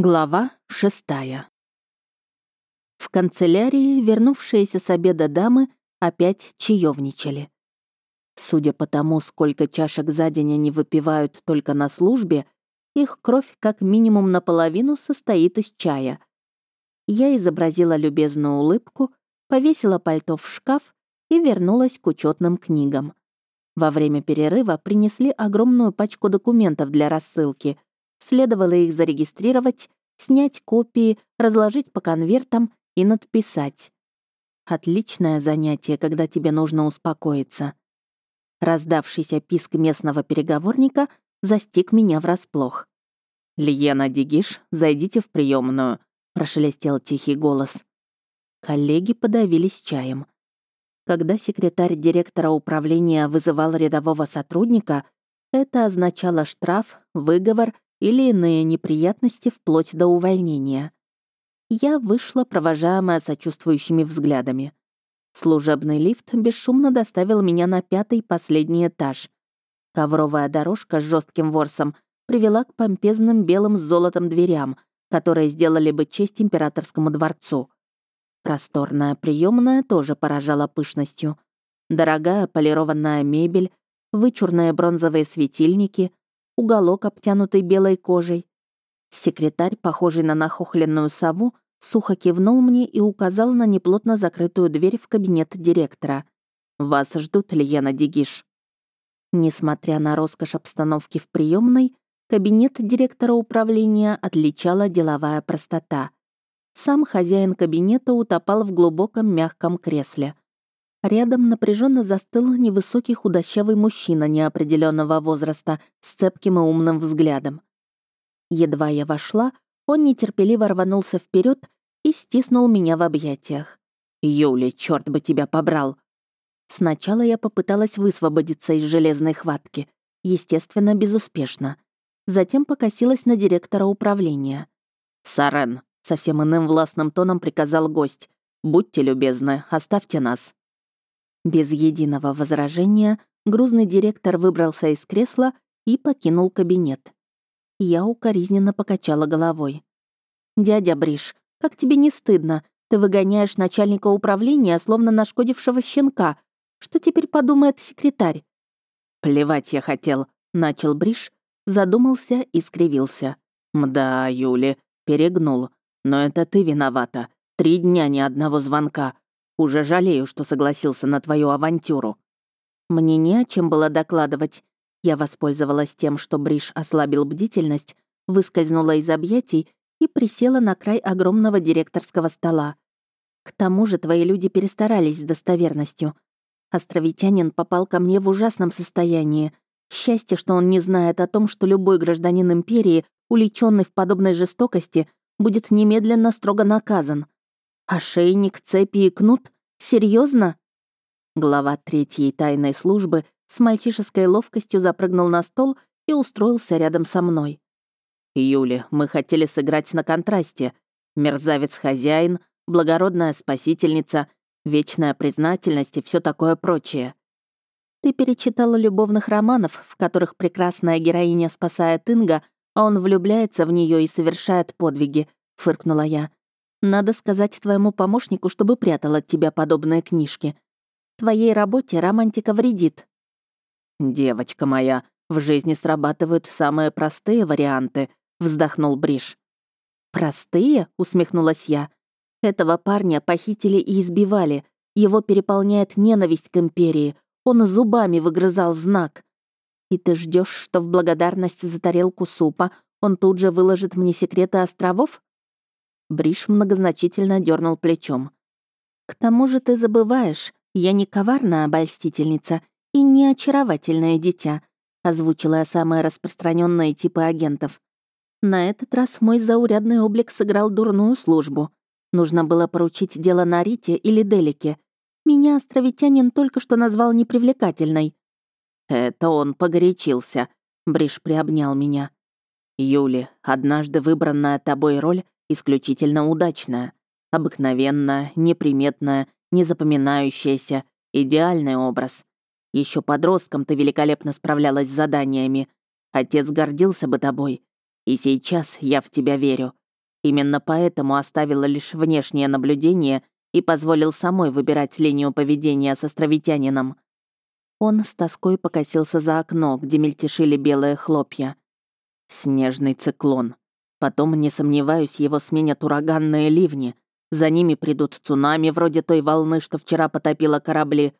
Глава шестая. В канцелярии вернувшиеся с обеда дамы опять чаевничали. Судя по тому, сколько чашек за день они выпивают только на службе, их кровь как минимум наполовину состоит из чая. Я изобразила любезную улыбку, повесила пальто в шкаф и вернулась к учетным книгам. Во время перерыва принесли огромную пачку документов для рассылки — Следовало их зарегистрировать, снять копии, разложить по конвертам и надписать. Отличное занятие, когда тебе нужно успокоиться. Раздавшийся писк местного переговорника застиг меня врасплох. «Лиена Дигиш, зайдите в приемную, прошелестел тихий голос. Коллеги подавились чаем. Когда секретарь директора управления вызывал рядового сотрудника, это означало штраф, выговор или иные неприятности вплоть до увольнения. Я вышла, провожаемая сочувствующими взглядами. Служебный лифт бесшумно доставил меня на пятый последний этаж. Ковровая дорожка с жестким ворсом привела к помпезным белым с золотом дверям, которые сделали бы честь императорскому дворцу. Просторная приемная тоже поражала пышностью. Дорогая полированная мебель, вычурные бронзовые светильники, уголок, обтянутый белой кожей. Секретарь, похожий на нахохленную сову, сухо кивнул мне и указал на неплотно закрытую дверь в кабинет директора. «Вас ждут, Лиена Дигиш». Несмотря на роскошь обстановки в приемной, кабинет директора управления отличала деловая простота. Сам хозяин кабинета утопал в глубоком мягком кресле. Рядом напряженно застыл невысокий худощавый мужчина неопределенного возраста с цепким и умным взглядом. Едва я вошла, он нетерпеливо рванулся вперед и стиснул меня в объятиях. «Юли, черт бы тебя побрал!» Сначала я попыталась высвободиться из железной хватки, естественно, безуспешно. Затем покосилась на директора управления. «Сарен», — совсем иным властным тоном приказал гость, «будьте любезны, оставьте нас». Без единого возражения грузный директор выбрался из кресла и покинул кабинет. Я укоризненно покачала головой. «Дядя Бриш, как тебе не стыдно? Ты выгоняешь начальника управления, словно нашкодившего щенка. Что теперь подумает секретарь?» «Плевать я хотел», — начал Бриш, задумался и скривился. «Мда, Юли, перегнул. Но это ты виновата. Три дня ни одного звонка. Уже жалею, что согласился на твою авантюру. Мне не о чем было докладывать. Я воспользовалась тем, что Бриш ослабил бдительность, выскользнула из объятий и присела на край огромного директорского стола. К тому же твои люди перестарались с достоверностью. Островитянин попал ко мне в ужасном состоянии. Счастье, что он не знает о том, что любой гражданин империи, уличенный в подобной жестокости, будет немедленно строго наказан. Ошейник, цепи и кнут? Серьезно? Глава третьей тайной службы с мальчишеской ловкостью запрыгнул на стол и устроился рядом со мной. «Юли, мы хотели сыграть на контрасте. Мерзавец-хозяин, благородная спасительница, вечная признательность и все такое прочее. Ты перечитала любовных романов, в которых прекрасная героиня спасает Инга, а он влюбляется в нее и совершает подвиги», — фыркнула я. Надо сказать твоему помощнику, чтобы прятал от тебя подобные книжки. Твоей работе романтика вредит». «Девочка моя, в жизни срабатывают самые простые варианты», — вздохнул Бриш. «Простые?» — усмехнулась я. «Этого парня похитили и избивали. Его переполняет ненависть к империи. Он зубами выгрызал знак. И ты ждешь, что в благодарность за тарелку супа он тут же выложит мне секреты островов? Бриш многозначительно дернул плечом. «К тому же ты забываешь, я не коварная обольстительница и не очаровательное дитя», озвучила я самые распространенные типы агентов. На этот раз мой заурядный облик сыграл дурную службу. Нужно было поручить дело на Рите или Делике. Меня островитянин только что назвал непривлекательной. «Это он погорячился», — Бриш приобнял меня. «Юли, однажды выбранная тобой роль исключительно удачная, обыкновенная, неприметная, незапоминающаяся, идеальный образ. Еще подростком ты великолепно справлялась с заданиями. Отец гордился бы тобой. И сейчас я в тебя верю. Именно поэтому оставила лишь внешнее наблюдение и позволил самой выбирать линию поведения с островитянином. Он с тоской покосился за окно, где мельтешили белые хлопья. Снежный циклон. Потом, не сомневаюсь, его сменят ураганные ливни. За ними придут цунами, вроде той волны, что вчера потопила корабли.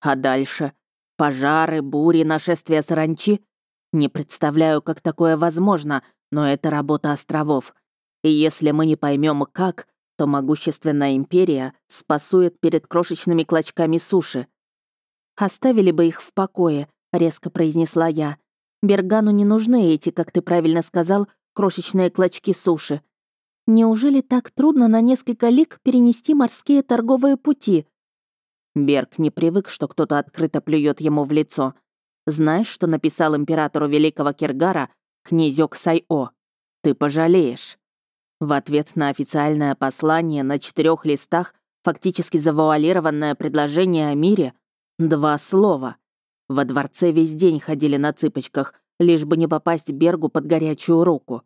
А дальше? Пожары, бури, нашествия саранчи? Не представляю, как такое возможно, но это работа островов. И если мы не поймем как, то могущественная империя спасует перед крошечными клочками суши. «Оставили бы их в покое», — резко произнесла я. «Бергану не нужны эти, как ты правильно сказал, крошечные клочки суши. Неужели так трудно на несколько лик перенести морские торговые пути?» Берг не привык, что кто-то открыто плюет ему в лицо. Знаешь, что написал императору Великого Киргара князёк Сайо? Ты пожалеешь. В ответ на официальное послание на четырех листах фактически завуалированное предложение о мире — два слова. Во дворце весь день ходили на цыпочках, лишь бы не попасть Бергу под горячую руку.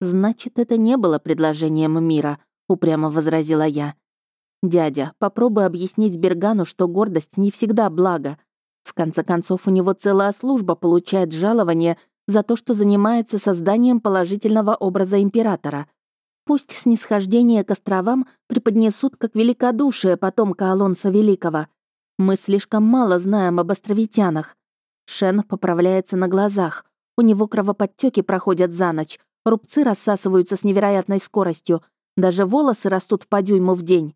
«Значит, это не было предложением мира», — упрямо возразила я. «Дядя, попробуй объяснить Бергану, что гордость не всегда благо. В конце концов, у него целая служба получает жалование за то, что занимается созданием положительного образа императора. Пусть снисхождение к островам преподнесут как великодушие потомка Алонса Великого. Мы слишком мало знаем об островитянах. Шен поправляется на глазах. У него кровоподтеки проходят за ночь, рубцы рассасываются с невероятной скоростью, даже волосы растут по дюйму в день.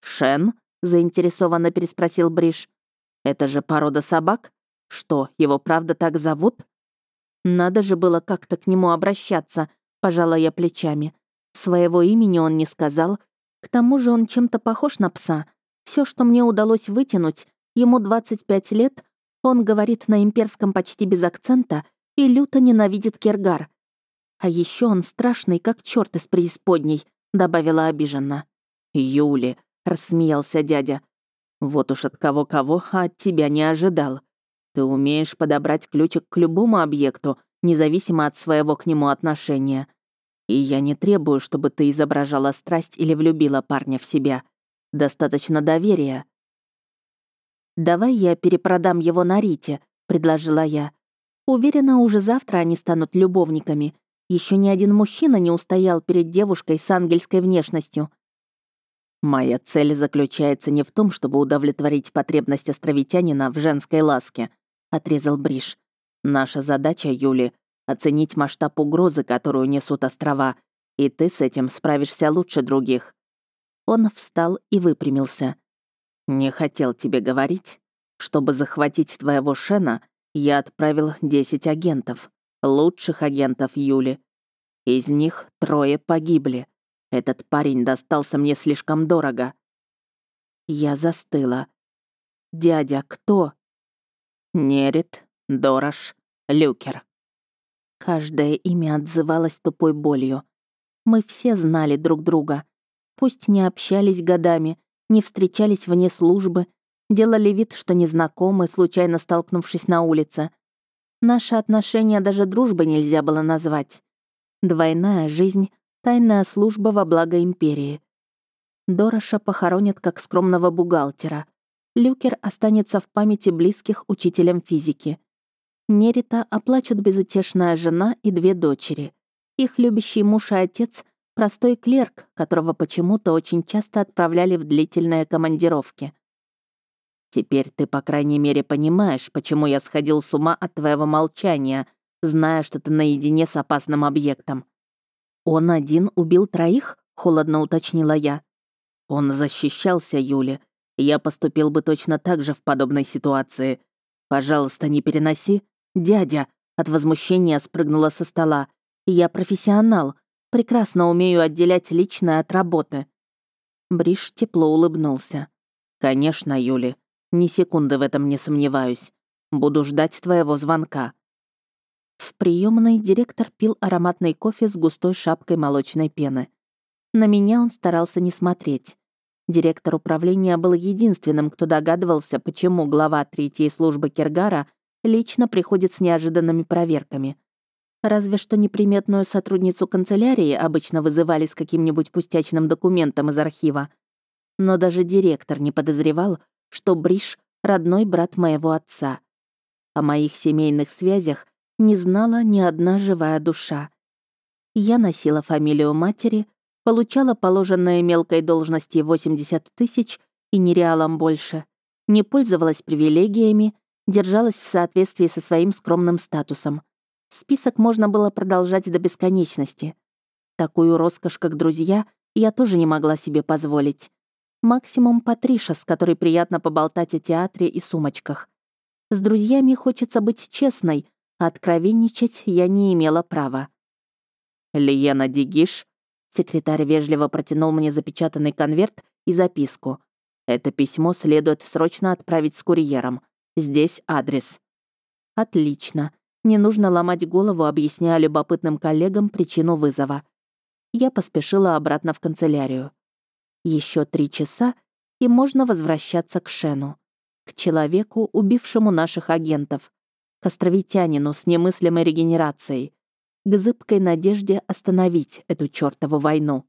«Шен?» — заинтересованно переспросил Бриш. «Это же порода собак? Что, его правда так зовут?» Надо же было как-то к нему обращаться, пожала я плечами. Своего имени он не сказал. К тому же он чем-то похож на пса. Все, что мне удалось вытянуть, ему 25 лет, он говорит на имперском почти без акцента и люто ненавидит Кергар. А еще он страшный, как черт из преисподней, добавила обиженно. Юли, рассмеялся дядя. Вот уж от кого-кого, а от тебя не ожидал. Ты умеешь подобрать ключик к любому объекту, независимо от своего к нему отношения. И я не требую, чтобы ты изображала страсть или влюбила парня в себя. Достаточно доверия. «Давай я перепродам его на Рите», — предложила я. «Уверена, уже завтра они станут любовниками. Еще ни один мужчина не устоял перед девушкой с ангельской внешностью». «Моя цель заключается не в том, чтобы удовлетворить потребность островитянина в женской ласке», — отрезал Бриш. «Наша задача, Юли, оценить масштаб угрозы, которую несут острова, и ты с этим справишься лучше других». Он встал и выпрямился. «Не хотел тебе говорить. Чтобы захватить твоего Шена, я отправил 10 агентов, лучших агентов Юли. Из них трое погибли. Этот парень достался мне слишком дорого». Я застыла. «Дядя, кто?» Нерит, Дорош, Люкер. Каждое имя отзывалось тупой болью. Мы все знали друг друга. Пусть не общались годами, не встречались вне службы, делали вид, что незнакомы, случайно столкнувшись на улице. Наши отношения даже дружбы нельзя было назвать. Двойная жизнь, тайная служба во благо империи. Дороша похоронят как скромного бухгалтера — Люкер останется в памяти близких учителям физики. Нерита оплачут безутешная жена и две дочери. Их любящий муж и отец — простой клерк, которого почему-то очень часто отправляли в длительные командировки. «Теперь ты, по крайней мере, понимаешь, почему я сходил с ума от твоего молчания, зная, что ты наедине с опасным объектом». «Он один убил троих?» — холодно уточнила я. «Он защищался, Юля, я поступил бы точно так же в подобной ситуации. Пожалуйста, не переноси. Дядя от возмущения спрыгнула со стола. Я профессионал, прекрасно умею отделять личное от работы. Бриш тепло улыбнулся. Конечно, Юли, ни секунды в этом не сомневаюсь. Буду ждать твоего звонка. В приемной директор пил ароматный кофе с густой шапкой молочной пены. На меня он старался не смотреть. Директор управления был единственным, кто догадывался, почему глава третьей службы Киргара лично приходит с неожиданными проверками. Разве что неприметную сотрудницу канцелярии обычно вызывали с каким-нибудь пустячным документом из архива. Но даже директор не подозревал, что Бриш — родной брат моего отца. О моих семейных связях не знала ни одна живая душа. Я носила фамилию матери, получала положенные мелкой должности 80 тысяч и нереалом больше, не пользовалась привилегиями, держалась в соответствии со своим скромным статусом. Список можно было продолжать до бесконечности. Такую роскошь, как друзья, я тоже не могла себе позволить. Максимум Патриша, с которой приятно поболтать о театре и сумочках. С друзьями хочется быть честной, а откровенничать я не имела права. «Лиена Дигиш», секретарь вежливо протянул мне запечатанный конверт и записку. «Это письмо следует срочно отправить с курьером. Здесь адрес». «Отлично. Не нужно ломать голову, объясняя любопытным коллегам причину вызова. Я поспешила обратно в канцелярию. Еще три часа, и можно возвращаться к Шену. К человеку, убившему наших агентов. К островитянину с немыслимой регенерацией. К зыбкой надежде остановить эту чертову войну.